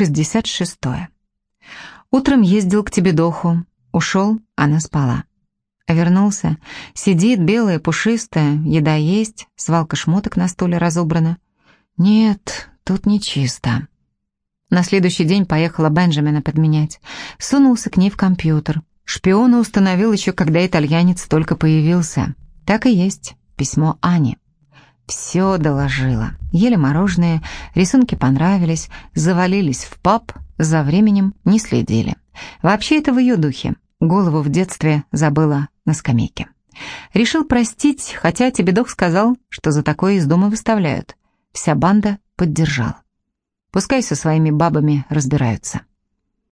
66. Утром ездил к тебе доху. Ушел, она спала. Вернулся. Сидит, белая, пушистая, еда есть, свалка шмоток на стуле разобрана. Нет, тут не чисто. На следующий день поехала Бенджамина подменять. Сунулся к ней в компьютер. Шпиона установил еще, когда итальянец только появился. Так и есть. Письмо Ани. Все доложила. Ели мороженое, рисунки понравились, завалились в паб, за временем не следили. Вообще это в ее духе. Голову в детстве забыла на скамейке. Решил простить, хотя Тебедок сказал, что за такое из дома выставляют. Вся банда поддержала. Пускай со своими бабами разбираются.